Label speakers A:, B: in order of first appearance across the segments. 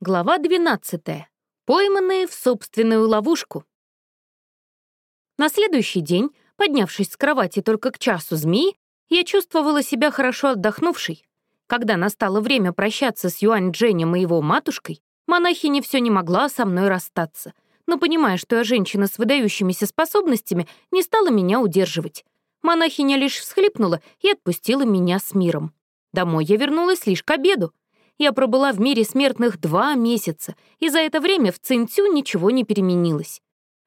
A: Глава 12. Пойманные в собственную ловушку. На следующий день, поднявшись с кровати только к часу змеи, я чувствовала себя хорошо отдохнувшей. Когда настало время прощаться с Юань Дженем и его матушкой, монахиня все не могла со мной расстаться, но, понимая, что я женщина с выдающимися способностями, не стала меня удерживать. Монахиня лишь всхлипнула и отпустила меня с миром. Домой я вернулась лишь к обеду, я пробыла в мире смертных два месяца, и за это время в Цинцю ничего не переменилось.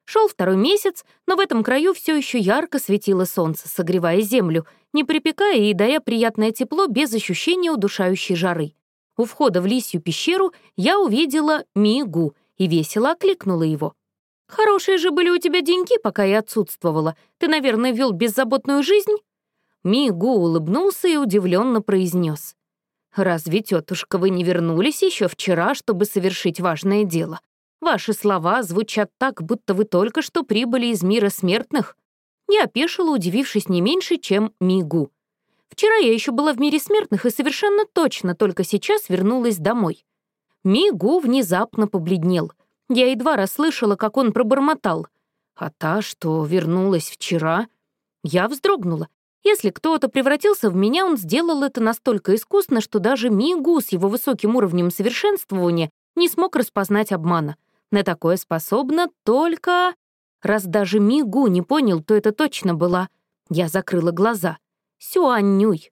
A: Шел второй месяц, но в этом краю все еще ярко светило солнце, согревая землю, не припекая и дая приятное тепло без ощущения удушающей жары. У входа в лисью пещеру я увидела Мигу и весело окликнула его. «Хорошие же были у тебя деньги, пока я отсутствовала. Ты, наверное, вел беззаботную жизнь?» Мигу улыбнулся и удивленно произнес. «Разве, тетушка, вы не вернулись еще вчера, чтобы совершить важное дело? Ваши слова звучат так, будто вы только что прибыли из мира смертных». Я опешила, удивившись не меньше, чем Мигу. Вчера я еще была в мире смертных и совершенно точно только сейчас вернулась домой. Мигу внезапно побледнел. Я едва расслышала, как он пробормотал. А та, что вернулась вчера... Я вздрогнула. Если кто-то превратился в меня, он сделал это настолько искусно, что даже Мигу с его высоким уровнем совершенствования не смог распознать обмана. На такое способна только... Раз даже Мигу не понял, то это точно была... Я закрыла глаза. Сюаннюй.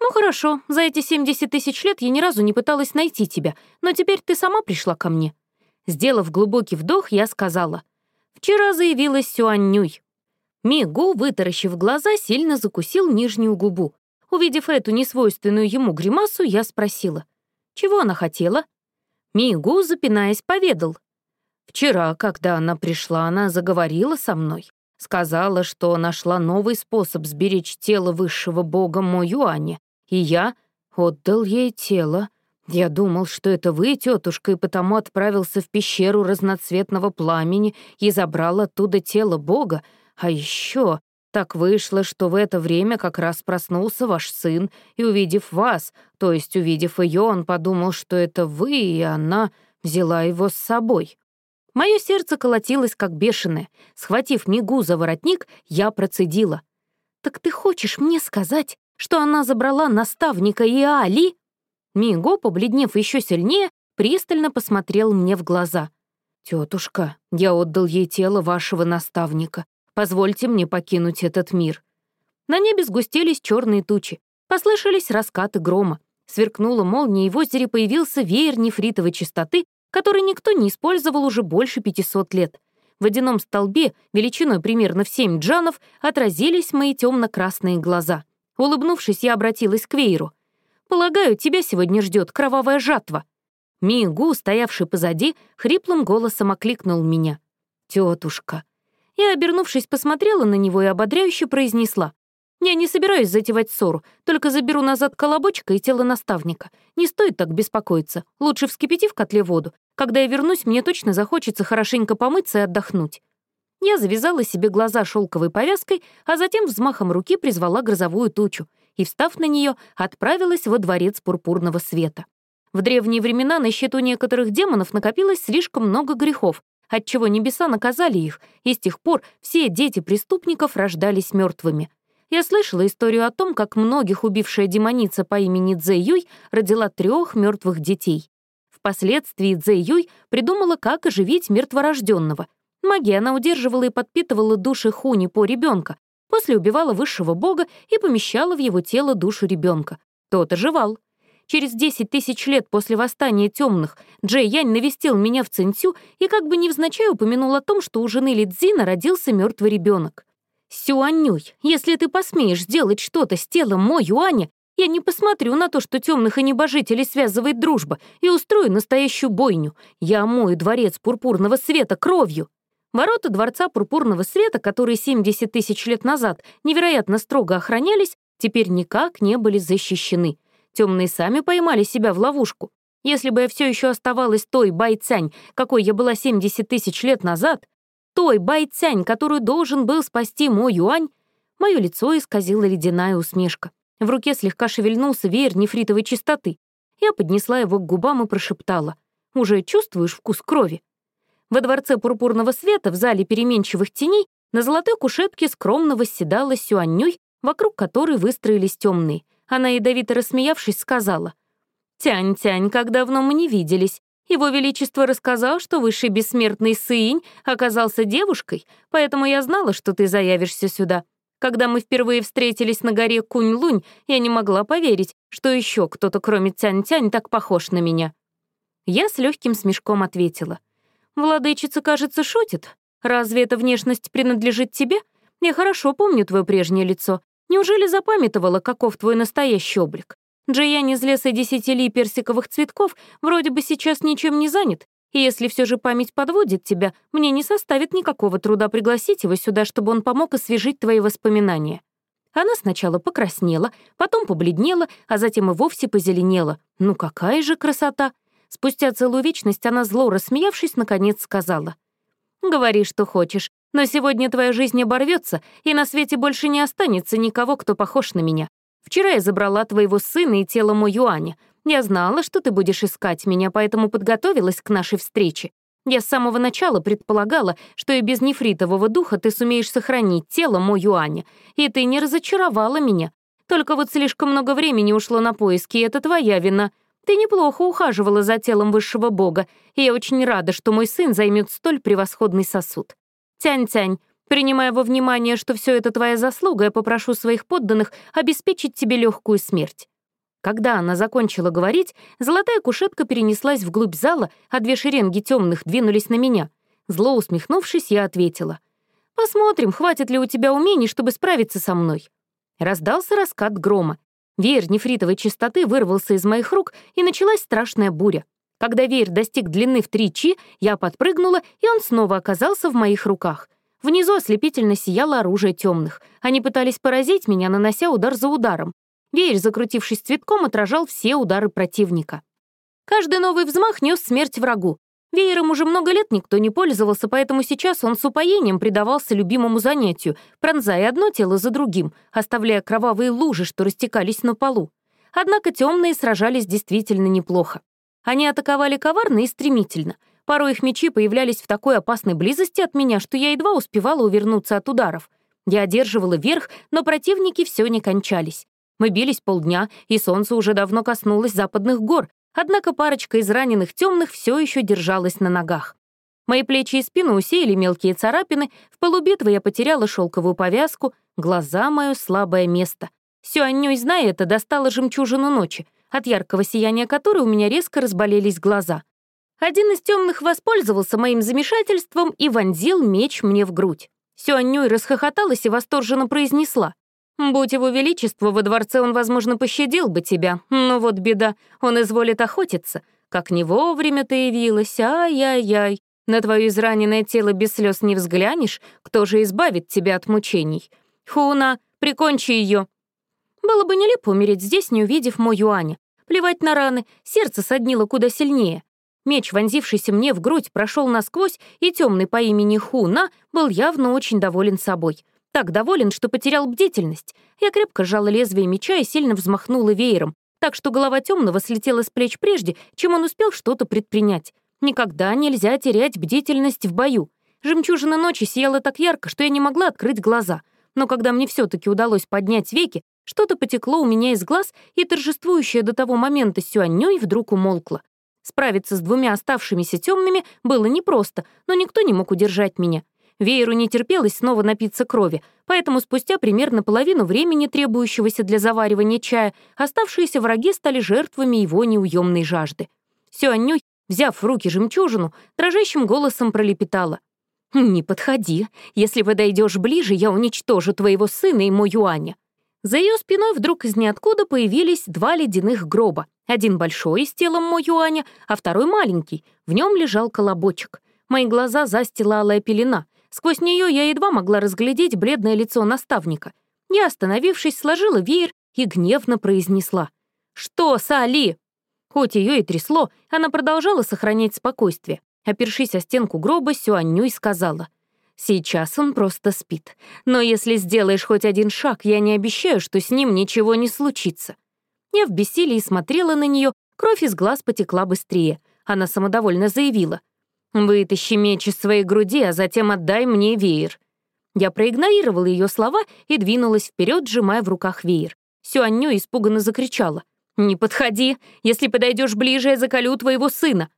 A: «Ну хорошо, за эти 70 тысяч лет я ни разу не пыталась найти тебя, но теперь ты сама пришла ко мне». Сделав глубокий вдох, я сказала. «Вчера заявилась Сюаннюй. Мигу, вытаращив глаза, сильно закусил нижнюю губу. Увидев эту несвойственную ему гримасу, я спросила. Чего она хотела? Мигу, запинаясь, поведал. Вчера, когда она пришла, она заговорила со мной. Сказала, что нашла новый способ сберечь тело высшего бога Мо Юаня, и я отдал ей тело. Я думал, что это вы, тетушка, и потому отправился в пещеру разноцветного пламени и забрал оттуда тело бога, а еще так вышло, что в это время как раз проснулся ваш сын, и, увидев вас, то есть увидев ее, он подумал, что это вы, и она взяла его с собой. Мое сердце колотилось, как бешеное. Схватив Мигу за воротник, я процедила. «Так ты хочешь мне сказать, что она забрала наставника и Али?» Мигу, побледнев еще сильнее, пристально посмотрел мне в глаза. «Тетушка, я отдал ей тело вашего наставника. Позвольте мне покинуть этот мир». На небе сгустились черные тучи. Послышались раскаты грома. Сверкнула молния, и в озере появился веер нефритовой чистоты, который никто не использовал уже больше 500 лет. В водяном столбе, величиной примерно в 7 джанов, отразились мои темно-красные глаза. Улыбнувшись, я обратилась к вееру. «Полагаю, тебя сегодня ждет кровавая жатва». Мигу, стоявший позади, хриплым голосом окликнул меня. «Тетушка». Я, обернувшись, посмотрела на него и ободряюще произнесла. «Я не собираюсь затевать ссору, только заберу назад колобочка и тело наставника. Не стоит так беспокоиться. Лучше вскипяти в котле воду. Когда я вернусь, мне точно захочется хорошенько помыться и отдохнуть». Я завязала себе глаза шелковой повязкой, а затем взмахом руки призвала грозовую тучу и, встав на нее, отправилась во дворец пурпурного света. В древние времена на счету некоторых демонов накопилось слишком много грехов, отчего небеса наказали их, и с тех пор все дети преступников рождались мертвыми. Я слышала историю о том, как многих убившая демоница по имени Цзэ Юй родила трех мертвых детей. Впоследствии Цзэ Юй придумала, как оживить мертворожденного. Магия она удерживала и подпитывала души Хуни по ребенка, после убивала высшего бога и помещала в его тело душу ребенка. Тот оживал. Через 10 тысяч лет после восстания темных Джей Янь навестил меня в Цинцю и как бы невзначай упомянул о том, что у жены Лидзина родился мертвый ребенок. «Сюанюй, если ты посмеешь сделать что-то с телом Мо Юаня, я не посмотрю на то, что темных и небожителей связывает дружба, и устрою настоящую бойню. Я омою дворец пурпурного света кровью». Ворота дворца пурпурного света, которые 70 тысяч лет назад невероятно строго охранялись, теперь никак не были защищены. Темные сами поймали себя в ловушку. Если бы я все еще оставалась той Байцянь, какой я была 70 тысяч лет назад, той Байцянь, которую должен был спасти мой Юань, мое лицо исказила ледяная усмешка. В руке слегка шевельнулся веер нефритовой чистоты. Я поднесла его к губам и прошептала. Уже чувствуешь вкус крови? Во дворце пурпурного света в зале переменчивых теней на золотой кушетке скромно восседала Сюаннюй, вокруг которой выстроились темные. Она, ядовито рассмеявшись, сказала, «Тянь-тянь, как давно мы не виделись. Его Величество рассказал, что высший бессмертный Сыинь оказался девушкой, поэтому я знала, что ты заявишься сюда. Когда мы впервые встретились на горе Кунь-Лунь, я не могла поверить, что еще кто-то, кроме Тянь-Тянь, так похож на меня». Я с легким смешком ответила. «Владычица, кажется, шутит. Разве эта внешность принадлежит тебе? Я хорошо помню твое прежнее лицо. Неужели запамятовала, каков твой настоящий облик? Джиян из леса десяти ли персиковых цветков вроде бы сейчас ничем не занят, и если все же память подводит тебя, мне не составит никакого труда пригласить его сюда, чтобы он помог освежить твои воспоминания». Она сначала покраснела, потом побледнела, а затем и вовсе позеленела. Ну какая же красота! Спустя целую вечность она, зло рассмеявшись, наконец сказала. «Говори, что хочешь, но сегодня твоя жизнь оборвется, и на свете больше не останется никого, кто похож на меня. Вчера я забрала твоего сына и тело Мо Юаня. Я знала, что ты будешь искать меня, поэтому подготовилась к нашей встрече. Я с самого начала предполагала, что и без нефритового духа ты сумеешь сохранить тело Мо Юаня, и ты не разочаровала меня. Только вот слишком много времени ушло на поиски, и это твоя вина. Ты неплохо ухаживала за телом высшего бога, и я очень рада, что мой сын займет столь превосходный сосуд. Тянь-тянь, Принимая во внимание, что все это твоя заслуга, я попрошу своих подданных обеспечить тебе легкую смерть». Когда она закончила говорить, золотая кушетка перенеслась вглубь зала, а две шеренги темных двинулись на меня. Зло усмехнувшись, я ответила. «Посмотрим, хватит ли у тебя умений, чтобы справиться со мной». Раздался раскат грома. Веер нефритовой чистоты вырвался из моих рук, и началась страшная буря. Когда веер достиг длины в три чи, я подпрыгнула, и он снова оказался в моих руках. Внизу ослепительно сияло оружие темных. Они пытались поразить меня, нанося удар за ударом. Веер, закрутившись цветком, отражал все удары противника. Каждый новый взмах нес смерть врагу. Веером уже много лет никто не пользовался, поэтому сейчас он с упоением предавался любимому занятию, пронзая одно тело за другим, оставляя кровавые лужи, что растекались на полу. Однако темные сражались действительно неплохо. Они атаковали коварно и стремительно — Порой их мечи появлялись в такой опасной близости от меня, что я едва успевала увернуться от ударов. Я одерживала верх, но противники все не кончались. Мы бились полдня, и солнце уже давно коснулось западных гор, однако парочка из раненых темных все еще держалась на ногах. Мои плечи и спину усеяли мелкие царапины, в полубитвы я потеряла шелковую повязку, глаза — мое слабое место. Сюаннюй, зная это, достала жемчужину ночи, от яркого сияния которой у меня резко разболелись глаза. Один из темных воспользовался моим замешательством и вонзил меч мне в грудь. Сюаннюй расхохоталась и восторженно произнесла. «Будь его величество, во дворце он, возможно, пощадил бы тебя, но вот беда, он изволит охотиться. Как не вовремя ты явилась, ай-яй-яй. На твое израненное тело без слез не взглянешь, кто же избавит тебя от мучений? Хуна, прикончи ее. Было бы нелепо умереть здесь, не увидев мой Юаня. Плевать на раны, сердце соднило куда сильнее. Меч, вонзившийся мне в грудь, прошел насквозь, и темный по имени Хуна был явно очень доволен собой. Так доволен, что потерял бдительность. Я крепко сжала лезвие меча и сильно взмахнула веером, так что голова темного слетела с плеч прежде, чем он успел что-то предпринять. Никогда нельзя терять бдительность в бою. Жемчужина ночи сияла так ярко, что я не могла открыть глаза. Но когда мне все таки удалось поднять веки, что-то потекло у меня из глаз, и торжествующая до того момента Сюаннёй вдруг умолкла. Справиться с двумя оставшимися темными было непросто, но никто не мог удержать меня. Вееру не терпелось снова напиться крови, поэтому спустя примерно половину времени, требующегося для заваривания чая, оставшиеся враги стали жертвами его неуемной жажды. Сюаннюй, взяв в руки жемчужину, дрожащим голосом пролепетала. «Не подходи. Если подойдешь ближе, я уничтожу твоего сына и мой Юаня». За ее спиной вдруг из ниоткуда появились два ледяных гроба. Один большой, с телом Мо Юаня, а второй маленький. В нем лежал колобочек. Мои глаза застила пелена. Сквозь нее я едва могла разглядеть бледное лицо наставника. Я, остановившись, сложила веер и гневно произнесла. «Что, Сали?» Хоть ее и трясло, она продолжала сохранять спокойствие. Опершись о стенку гроба, Сюаннюй сказала — Сейчас он просто спит. Но если сделаешь хоть один шаг, я не обещаю, что с ним ничего не случится. Я в бессилии смотрела на нее, кровь из глаз потекла быстрее. она самодовольно заявила. «Вытащи меч из своей груди, а затем отдай мне веер». Я проигнорировала ее слова и двинулась вперед, сжимая в руках веер. Сюанню испуганно закричала. «Не подходи! Если подойдешь ближе, я заколю твоего сына!»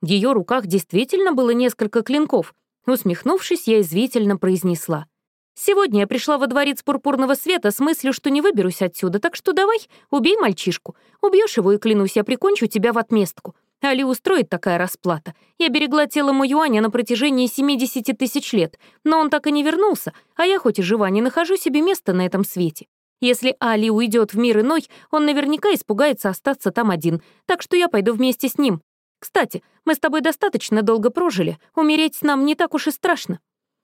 A: В ее руках действительно было несколько клинков. Усмехнувшись, я извительно произнесла. «Сегодня я пришла во дворец пурпурного света с мыслью, что не выберусь отсюда, так что давай, убей мальчишку. Убьешь его, и клянусь, я прикончу тебя в отместку. Али устроит такая расплата. Я берегла тело Муюаня на протяжении 70 тысяч лет, но он так и не вернулся, а я хоть и жива, не нахожу себе места на этом свете. Если Али уйдет в мир иной, он наверняка испугается остаться там один, так что я пойду вместе с ним. Кстати, мы с тобой достаточно долго прожили, умереть нам не так уж и страшно».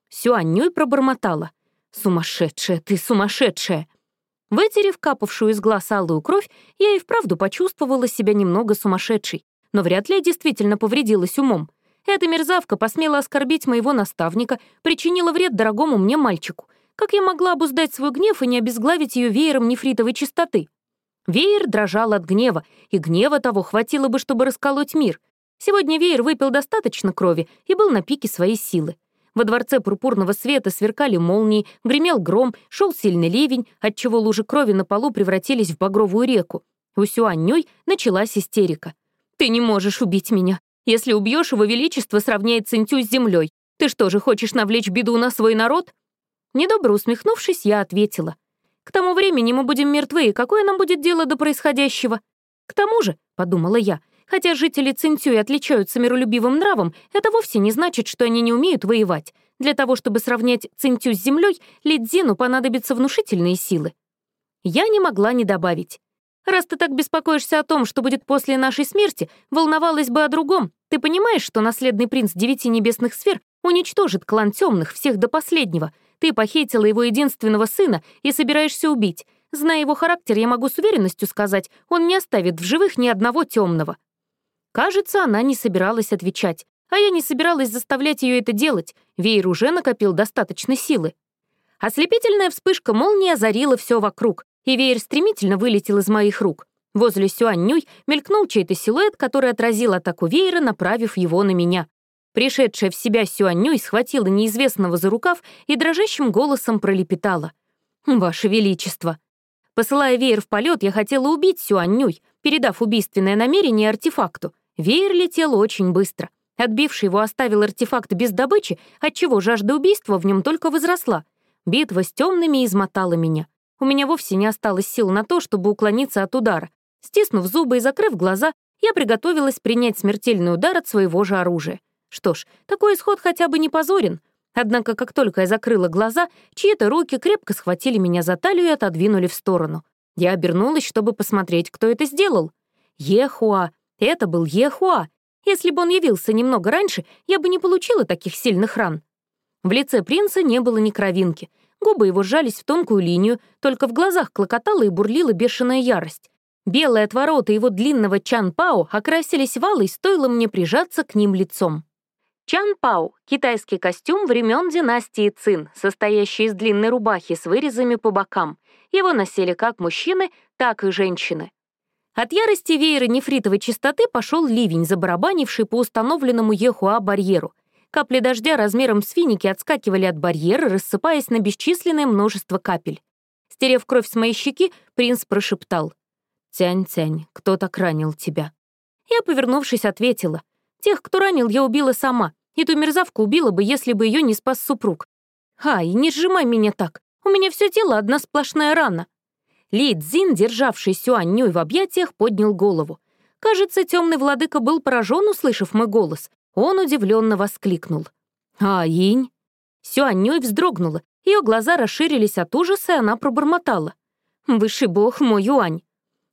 A: Сюаннюй пробормотала. «Сумасшедшая ты, сумасшедшая!» Вытерев капавшую из глаз алую кровь, я и вправду почувствовала себя немного сумасшедшей, но вряд ли я действительно повредилась умом. Эта мерзавка посмела оскорбить моего наставника, причинила вред дорогому мне мальчику — как я могла обуздать свой гнев и не обезглавить ее веером нефритовой чистоты? Веер дрожал от гнева, и гнева того хватило бы, чтобы расколоть мир. Сегодня веер выпил достаточно крови и был на пике своей силы. Во дворце пурпурного света сверкали молнии, гремел гром, шел сильный ливень, отчего лужи крови на полу превратились в багровую реку. У Сюаннёй началась истерика. «Ты не можешь убить меня. Если убьешь, его величество сравняет Цинтю с землей. Ты что же, хочешь навлечь беду на свой народ?» Недобро усмехнувшись, я ответила. «К тому времени мы будем мертвы, и какое нам будет дело до происходящего?» «К тому же», — подумала я, «хотя жители Цинцюи отличаются миролюбивым нравом, это вовсе не значит, что они не умеют воевать. Для того, чтобы сравнять Цинцю с землей, Лидзину понадобятся внушительные силы». Я не могла не добавить. «Раз ты так беспокоишься о том, что будет после нашей смерти, волновалась бы о другом. Ты понимаешь, что наследный принц девяти небесных сфер уничтожит клан темных всех до последнего, ты похитила его единственного сына и собираешься убить. Зная его характер, я могу с уверенностью сказать, он не оставит в живых ни одного темного. Кажется, она не собиралась отвечать, а я не собиралась заставлять ее это делать, веер уже накопил достаточно силы. Ослепительная вспышка молнии озарила все вокруг, и веер стремительно вылетел из моих рук. Возле Сюаннюй мелькнул чей-то силуэт, который отразил атаку веера, направив его на меня. Пришедшая в себя Сюаннюй схватила неизвестного за рукав и дрожащим голосом пролепетала. «Ваше Величество!» Посылая веер в полет, я хотела убить Сюаннюй, передав убийственное намерение артефакту. Веер летел очень быстро. Отбивший его оставил артефакт без добычи, отчего жажда убийства в нем только возросла. Битва с темными измотала меня. У меня вовсе не осталось сил на то, чтобы уклониться от удара. Стиснув зубы и закрыв глаза, я приготовилась принять смертельный удар от своего же оружия. Что ж, такой исход хотя бы не позорен. Однако, как только я закрыла глаза, чьи-то руки крепко схватили меня за талию и отодвинули в сторону. Я обернулась, чтобы посмотреть, кто это сделал. Ехуа. Это был Ехуа. Если бы он явился немного раньше, я бы не получила таких сильных ран. В лице принца не было ни кровинки. Губы его сжались в тонкую линию, только в глазах клокотала и бурлила бешеная ярость. Белые отвороты его длинного чан-пао окрасились валой, стоило мне прижаться к ним лицом. Чан Пау — китайский костюм времен династии Цин, состоящий из длинной рубахи с вырезами по бокам. Его носили как мужчины, так и женщины. От ярости веера нефритовой чистоты пошел ливень, забарабанивший по установленному Ехуа барьеру. Капли дождя размером с финики отскакивали от барьера, рассыпаясь на бесчисленное множество капель. Стерев кровь с моей щеки, принц прошептал. «Тянь-тянь, кто так ранил тебя?» Я, повернувшись, ответила. «Тех, кто ранил, я убила сама. Эту мерзавку убила бы, если бы ее не спас супруг. Ай, не сжимай меня так. У меня все тело одна сплошная рана. Ли Цзин, державший Сюань Нюй в объятиях, поднял голову. Кажется, темный владыка был поражен, услышав мой голос. Он удивленно воскликнул. «А, инь?» Сюань Нюй вздрогнула, ее глаза расширились от ужаса, и она пробормотала. «Высший бог мой Юань».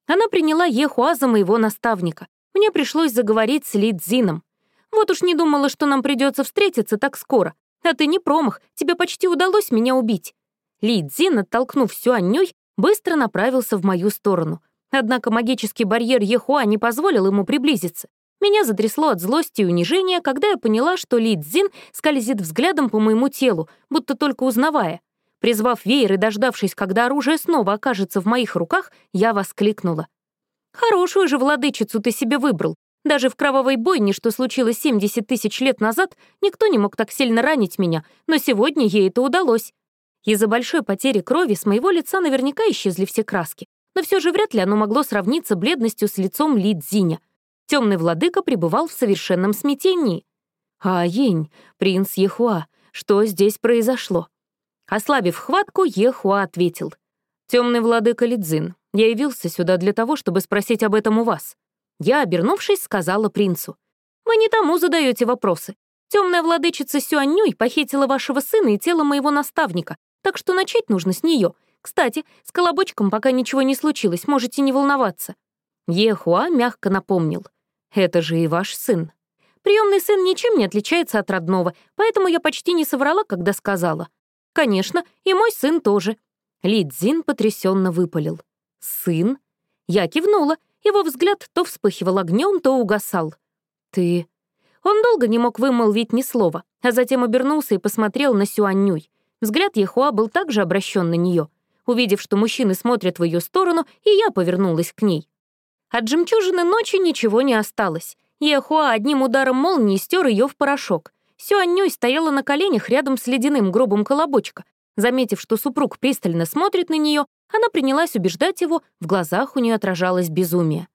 A: Она приняла Ехуа за моего наставника. Мне пришлось заговорить с Ли Цзином. Вот уж не думала, что нам придется встретиться так скоро. А ты не промах, тебе почти удалось меня убить». Ли Цзин, оттолкнув Сюаннёй, быстро направился в мою сторону. Однако магический барьер Ехуа не позволил ему приблизиться. Меня затрясло от злости и унижения, когда я поняла, что Ли Цзин скользит взглядом по моему телу, будто только узнавая. Призвав веер и дождавшись, когда оружие снова окажется в моих руках, я воскликнула. «Хорошую же владычицу ты себе выбрал. Даже в кровавой бойне, что случилось 70 тысяч лет назад, никто не мог так сильно ранить меня, но сегодня ей это удалось. Из-за большой потери крови с моего лица наверняка исчезли все краски, но все же вряд ли оно могло сравниться бледностью с лицом Ли Цзиня. Темный владыка пребывал в совершенном смятении. «А, Ень, принц Ехуа, что здесь произошло?» Ослабив хватку, Ехуа ответил. «Темный владыка Лидзин, я явился сюда для того, чтобы спросить об этом у вас». Я, обернувшись, сказала принцу. «Вы не тому задаете вопросы. Темная владычица Сюаннюй похитила вашего сына и тело моего наставника, так что начать нужно с нее. Кстати, с колобочком пока ничего не случилось, можете не волноваться». Ехуа мягко напомнил. «Это же и ваш сын. Приемный сын ничем не отличается от родного, поэтому я почти не соврала, когда сказала. Конечно, и мой сын тоже». Ли Цзин потрясенно выпалил. «Сын?» Я кивнула, его взгляд то вспыхивал огнем, то угасал. «Ты...» Он долго не мог вымолвить ни слова, а затем обернулся и посмотрел на Сюаннюй. Взгляд Ехуа был также обращен на нее. Увидев, что мужчины смотрят в ее сторону, и я повернулась к ней. От жемчужины ночи ничего не осталось. Ехуа одним ударом молнии стер ее в порошок. Сюаннюй стояла на коленях рядом с ледяным гробом колобочка. Заметив, что супруг пристально смотрит на нее, она принялась убеждать его, в глазах у нее отражалось безумие.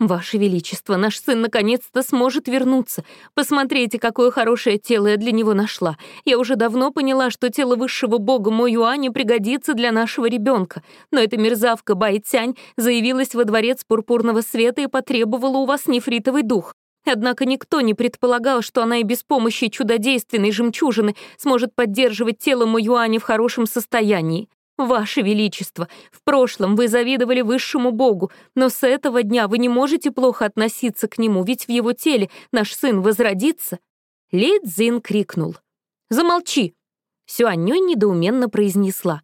A: «Ваше Величество, наш сын наконец-то сможет вернуться. Посмотрите, какое хорошее тело я для него нашла. Я уже давно поняла, что тело высшего бога Мо Юани пригодится для нашего ребенка. Но эта мерзавка Байтянь заявилась во дворец пурпурного света и потребовала у вас нефритовый дух. Однако никто не предполагал, что она и без помощи чудодейственной жемчужины сможет поддерживать тело Мо Юани в хорошем состоянии. «Ваше Величество, в прошлом вы завидовали высшему богу, но с этого дня вы не можете плохо относиться к нему, ведь в его теле наш сын возродится». Ли Цзин крикнул. «Замолчи!» Сюаньнюй недоуменно произнесла.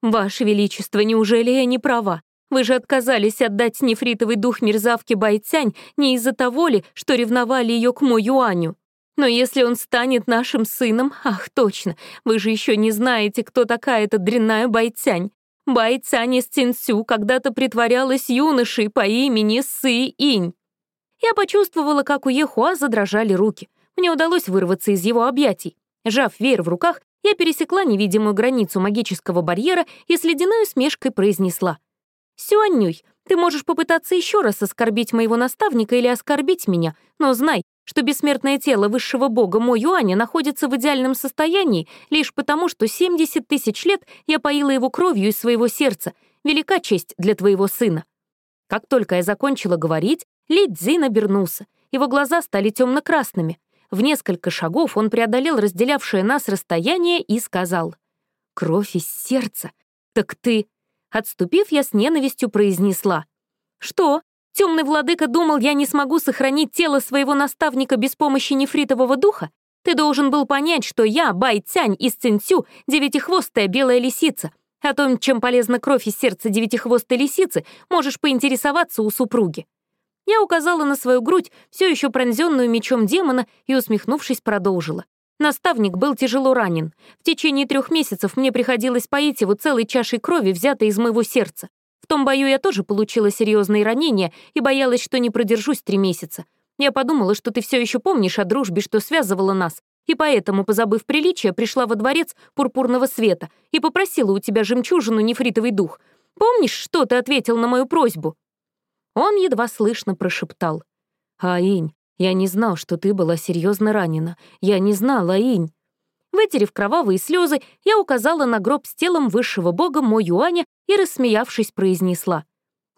A: «Ваше Величество, неужели я не права? Вы же отказались отдать нефритовый дух мерзавке Байцянь не из-за того ли, что ревновали ее к Мо Юаню?» Но если он станет нашим сыном, ах, точно, вы же еще не знаете, кто такая эта дрянная Байцянь. Байцянь из Цинцю когда-то притворялась юношей по имени Сы Инь. Я почувствовала, как у Ехуа задрожали руки. Мне удалось вырваться из его объятий. Сжав веер в руках, я пересекла невидимую границу магического барьера и с ледяной усмешкой произнесла. «Сюаннюй, ты можешь попытаться еще раз оскорбить моего наставника или оскорбить меня, но знай, что бессмертное тело высшего бога Мо Юаня находится в идеальном состоянии лишь потому, что 70 тысяч лет я поила его кровью из своего сердца. Велика честь для твоего сына». Как только я закончила говорить, Ли Цзин обернулся. Его глаза стали темно-красными. В несколько шагов он преодолел разделявшее нас расстояние и сказал. «Кровь из сердца? Так ты...» Отступив, я с ненавистью произнесла. «Что? Темный владыка думал, я не смогу сохранить тело своего наставника без помощи нефритового духа? Ты должен был понять, что я, Бай Цянь из Цинцю, девятихвостая белая лисица. О том, чем полезна кровь из сердца девятихвостой лисицы, можешь поинтересоваться у супруги. Я указала на свою грудь, все еще пронзенную мечом демона, и, усмехнувшись, продолжила. Наставник был тяжело ранен. В течение трех месяцев мне приходилось поить его целой чашей крови, взятой из моего сердца. В том бою я тоже получила серьезные ранения и боялась, что не продержусь три месяца. Я подумала, что ты все еще помнишь о дружбе, что связывала нас, и поэтому, позабыв приличие, пришла во дворец пурпурного света и попросила у тебя жемчужину нефритовый дух. Помнишь, что ты ответил на мою просьбу?» Он едва слышно прошептал. «Аинь, я не знал, что ты была серьезно ранена. Я не знал, Аинь». Вытерев кровавые слезы, я указала на гроб с телом высшего бога Мо Юаня и, рассмеявшись, произнесла.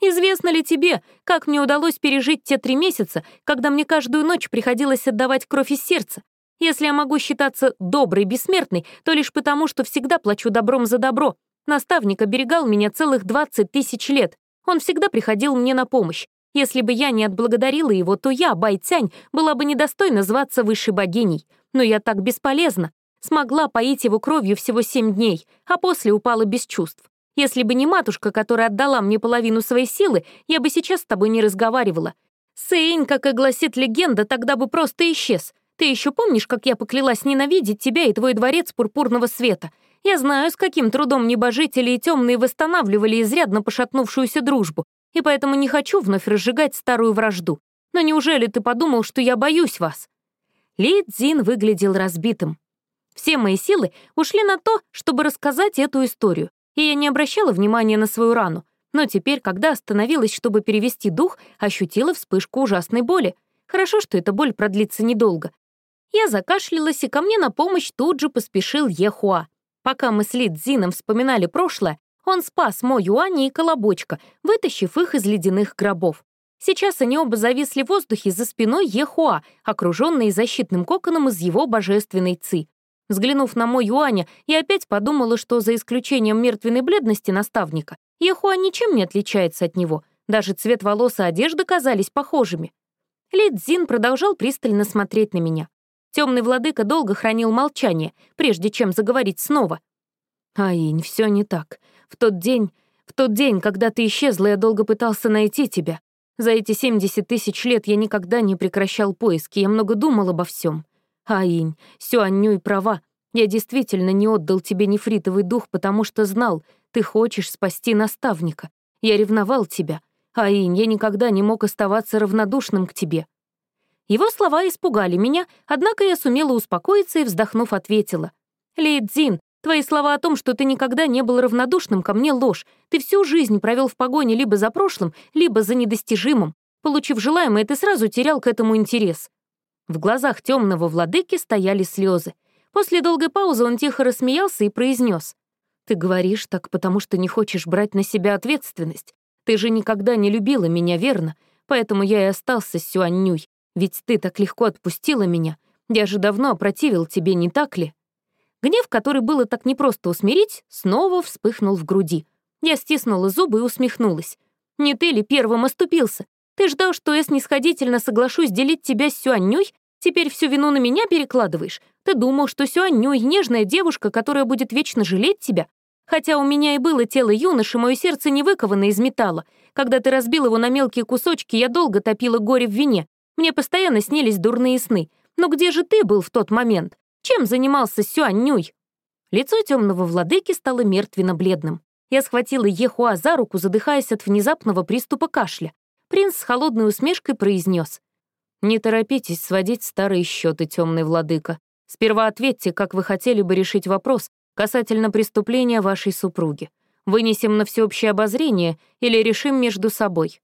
A: «Известно ли тебе, как мне удалось пережить те три месяца, когда мне каждую ночь приходилось отдавать кровь из сердца? Если я могу считаться доброй бессмертной, то лишь потому, что всегда плачу добром за добро. Наставник оберегал меня целых 20 тысяч лет. Он всегда приходил мне на помощь. Если бы я не отблагодарила его, то я, Байцянь, была бы недостойна зваться высшей богиней. Но я так бесполезна. Смогла поить его кровью всего семь дней, а после упала без чувств. Если бы не матушка, которая отдала мне половину своей силы, я бы сейчас с тобой не разговаривала. Сейн, как и гласит легенда, тогда бы просто исчез. Ты еще помнишь, как я поклялась ненавидеть тебя и твой дворец пурпурного света? Я знаю, с каким трудом небожители и темные восстанавливали изрядно пошатнувшуюся дружбу, и поэтому не хочу вновь разжигать старую вражду. Но неужели ты подумал, что я боюсь вас?» Ли Цзин выглядел разбитым. Все мои силы ушли на то, чтобы рассказать эту историю, и я не обращала внимания на свою рану, но теперь, когда остановилась, чтобы перевести дух, ощутила вспышку ужасной боли. Хорошо, что эта боль продлится недолго. Я закашлялась, и ко мне на помощь тут же поспешил Ехуа. Пока мы с Ли Цзином вспоминали прошлое, он спас мой Юани и Колобочка, вытащив их из ледяных гробов. Сейчас они оба зависли в воздухе за спиной Ехуа, окруженные защитным коконом из его божественной ци. Взглянув на мой Юаня, я опять подумала, что за исключением мертвенной бледности наставника, Ехуа ничем не отличается от него. Даже цвет волос и одежды казались похожими. Ли Цзин продолжал пристально смотреть на меня. Темный владыка долго хранил молчание, прежде чем заговорить снова. «Аинь, все не так. В тот день, в тот день, когда ты исчезла, я долго пытался найти тебя. За эти 70 тысяч лет я никогда не прекращал поиски, я много думал обо всем. Аинь, Сюаннюй права. Я действительно не отдал тебе нефритовый дух, потому что знал, ты хочешь спасти наставника. Я ревновал тебя. Аинь, я никогда не мог оставаться равнодушным к тебе». Его слова испугали меня, однако я сумела успокоиться и, вздохнув, ответила. «Ли Цзин, твои слова о том, что ты никогда не был равнодушным ко мне, ложь. Ты всю жизнь провел в погоне либо за прошлым, либо за недостижимым. Получив желаемое, ты сразу терял к этому интерес. В глазах темного владыки стояли слезы. После долгой паузы он тихо рассмеялся и произнес: «Ты говоришь так, потому что не хочешь брать на себя ответственность. Ты же никогда не любила меня, верно? Поэтому я и остался с Сюаннюй. Ведь ты так легко отпустила меня. Я же давно опротивил тебе, не так ли?» Гнев, который было так непросто усмирить, снова вспыхнул в груди. Я стиснула зубы и усмехнулась. «Не ты ли первым оступился? Ты ждал, что я снисходительно соглашусь делить тебя с Сюаннюй? Теперь всю вину на меня перекладываешь? Ты думал, что Сюаннюй — нежная девушка, которая будет вечно жалеть тебя? Хотя у меня и было тело юноши, мое сердце не выковано из металла. Когда ты разбил его на мелкие кусочки, я долго топила горе в вине. Мне постоянно снились дурные сны. Но где же ты был в тот момент? Чем занимался Сюаннюй?» Лицо темного владыки стало мертвенно-бледным. Я схватила Ехуа за руку, задыхаясь от внезапного приступа кашля. Принц с холодной усмешкой произнес. «Не торопитесь сводить старые счеты, темный владыка. Сперва ответьте, как вы хотели бы решить вопрос касательно преступления вашей супруги. Вынесем на всеобщее обозрение или решим между собой».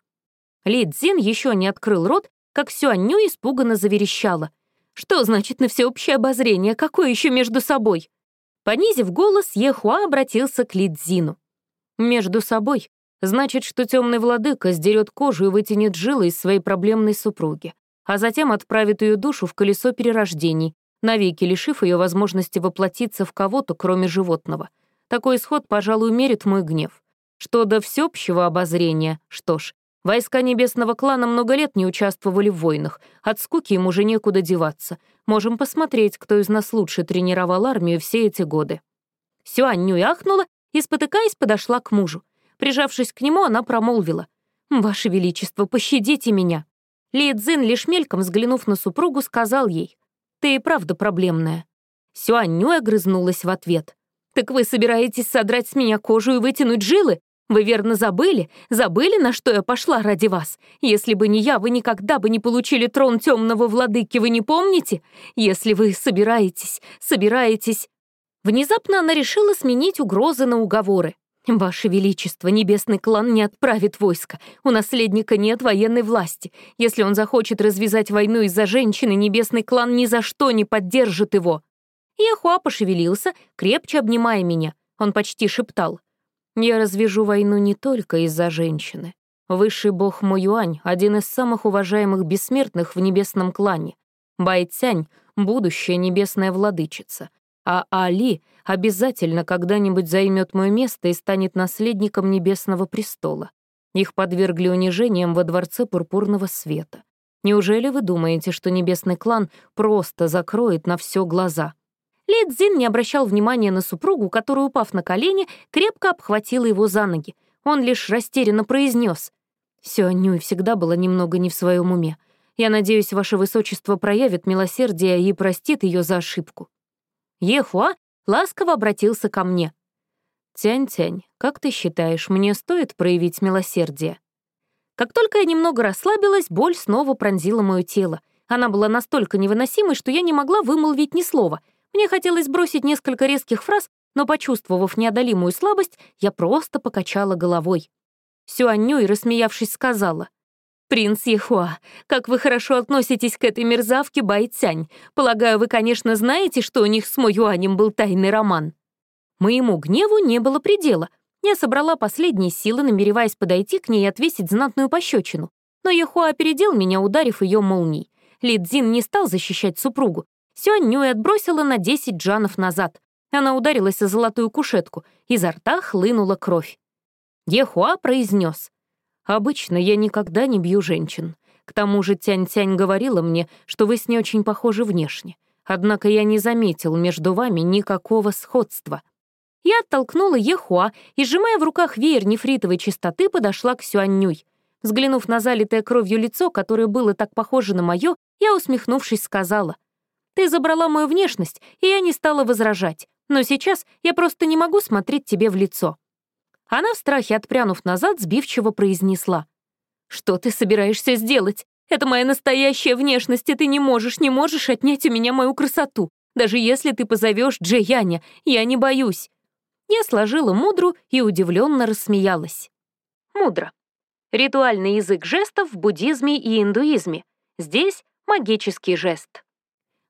A: Ли Цзин еще не открыл рот, как Сюанню испуганно заверещала. «Что значит на всеобщее обозрение? Какое еще между собой?» Понизив голос, Ехуа обратился к Ли Цзину. «Между собой Значит, что темный владыка сдерет кожу и вытянет жилы из своей проблемной супруги, а затем отправит ее душу в колесо перерождений, навеки лишив ее возможности воплотиться в кого-то, кроме животного. Такой исход, пожалуй, умерит мой гнев. Что до всеобщего обозрения, что ж, войска небесного клана много лет не участвовали в войнах, от скуки им уже некуда деваться. Можем посмотреть, кто из нас лучше тренировал армию все эти годы. Сюань ахнула и, спотыкаясь, подошла к мужу. Прижавшись к нему, она промолвила. «Ваше Величество, пощадите меня». Ли Цзин, лишь мельком взглянув на супругу, сказал ей. «Ты и правда проблемная». Сюаннюй огрызнулась в ответ. «Так вы собираетесь содрать с меня кожу и вытянуть жилы? Вы верно забыли? Забыли, на что я пошла ради вас? Если бы не я, вы никогда бы не получили трон темного владыки, вы не помните? Если вы собираетесь, собираетесь...» Внезапно она решила сменить угрозы на уговоры. «Ваше Величество, небесный клан не отправит войска. У наследника нет военной власти. Если он захочет развязать войну из-за женщины, небесный клан ни за что не поддержит его». Яхуа пошевелился, крепче обнимая меня. Он почти шептал. «Я развяжу войну не только из-за женщины. Высший бог Моюань — один из самых уважаемых бессмертных в небесном клане. Байцянь — будущая небесная владычица а Али обязательно когда-нибудь займет мое место и станет наследником Небесного престола. Их подвергли унижениям во Дворце Пурпурного Света. Неужели вы думаете, что Небесный клан просто закроет на все глаза? Ли Цзин не обращал внимания на супругу, которая, упав на колени, крепко обхватила его за ноги. Он лишь растерянно произнес. «Сюаннюй всегда была немного не в своем уме. Я надеюсь, ваше высочество проявит милосердие и простит ее за ошибку». Ехуа ласково обратился ко мне. «Тянь-тянь, как ты считаешь, мне стоит проявить милосердие?» Как только я немного расслабилась, боль снова пронзила мое тело. Она была настолько невыносимой, что я не могла вымолвить ни слова. Мне хотелось бросить несколько резких фраз, но, почувствовав неодолимую слабость, я просто покачала головой. Сюаннюй, рассмеявшись, сказала, «Принц Ехуа, как вы хорошо относитесь к этой мерзавке Байцянь. Полагаю, вы, конечно, знаете, что у них с Моюанем был тайный роман». Моему гневу не было предела. Я собрала последние силы, намереваясь подойти к ней и отвесить знатную пощечину. Но Ехуа опередил меня, ударив ее молнией. Лидзин не стал защищать супругу. Сюаннюй отбросила на 10 джанов назад. Она ударилась о золотую кушетку, изо рта хлынула кровь. Ехуа произнес: Обычно я никогда не бью женщин. К тому же Тянь-Тянь говорила мне, что вы с ней очень похожи внешне. Однако я не заметил между вами никакого сходства. Я оттолкнула Ехуа и, сжимая в руках веер нефритовой чистоты, подошла к Сюаннюй. Взглянув на залитое кровью лицо, которое было так похоже на мое, я, усмехнувшись, сказала, «Ты забрала мою внешность, и я не стала возражать, но сейчас я просто не могу смотреть тебе в лицо». Она в страхе, отпрянув назад, сбивчиво произнесла. «Что ты собираешься сделать? Это моя настоящая внешность, и ты не можешь, не можешь отнять у меня мою красоту. Даже если ты позовешь Джеяня, я не боюсь». Я сложила мудру и удивленно рассмеялась. Мудра. Ритуальный язык жестов в буддизме и индуизме. Здесь магический жест.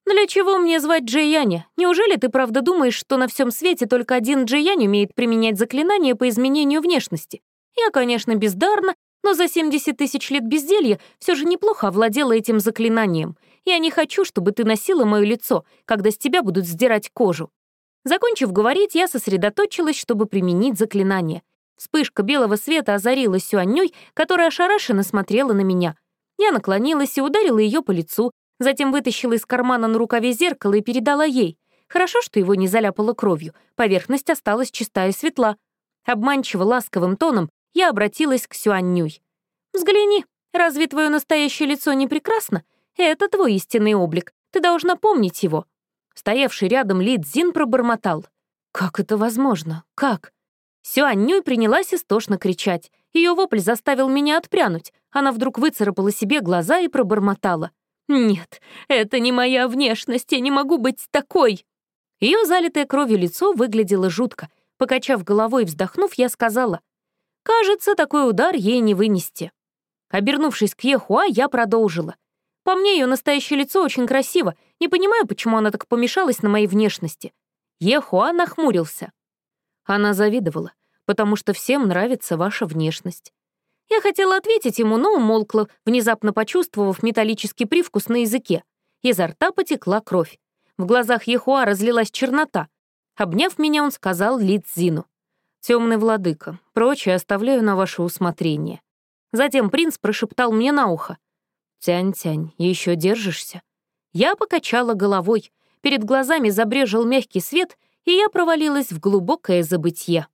A: «Для чего мне звать Джейяня? Неужели ты правда думаешь, что на всем свете только один Джейянь умеет применять заклинания по изменению внешности? Я, конечно, бездарна, но за 70 тысяч лет безделья все же неплохо овладела этим заклинанием. Я не хочу, чтобы ты носила мое лицо, когда с тебя будут сдирать кожу». Закончив говорить, я сосредоточилась, чтобы применить заклинание. Вспышка белого света озарила Сюаннёй, которая ошарашенно смотрела на меня. Я наклонилась и ударила ее по лицу, Затем вытащила из кармана на рукаве зеркало и передала ей. Хорошо, что его не заляпало кровью, поверхность осталась чистая и светла. Обманчиво ласковым тоном я обратилась к Сюаннюй. «Взгляни, разве твое настоящее лицо не прекрасно? Это твой истинный облик, ты должна помнить его». Стоявший рядом Ли Цзин пробормотал. «Как это возможно? Как?» Сюаннюй принялась истошно кричать. Ее вопль заставил меня отпрянуть. Она вдруг выцарапала себе глаза и пробормотала. «Нет, это не моя внешность, я не могу быть такой!» Ее залитое кровью лицо выглядело жутко. Покачав головой и вздохнув, я сказала, «Кажется, такой удар ей не вынести». Обернувшись к Ехуа, я продолжила. По мне, ее настоящее лицо очень красиво. Не понимаю, почему она так помешалась на моей внешности. Ехуа нахмурился. Она завидовала, потому что всем нравится ваша внешность. Я хотела ответить ему, но умолкла, внезапно почувствовав металлический привкус на языке. Изо рта потекла кровь. В глазах Ехуа разлилась чернота. Обняв меня, он сказал Лидзину. «Темный владыка, прочее оставляю на ваше усмотрение». Затем принц прошептал мне на ухо. «Тянь-тянь, еще держишься?» Я покачала головой. Перед глазами забрежил мягкий свет, и я провалилась в глубокое забытье.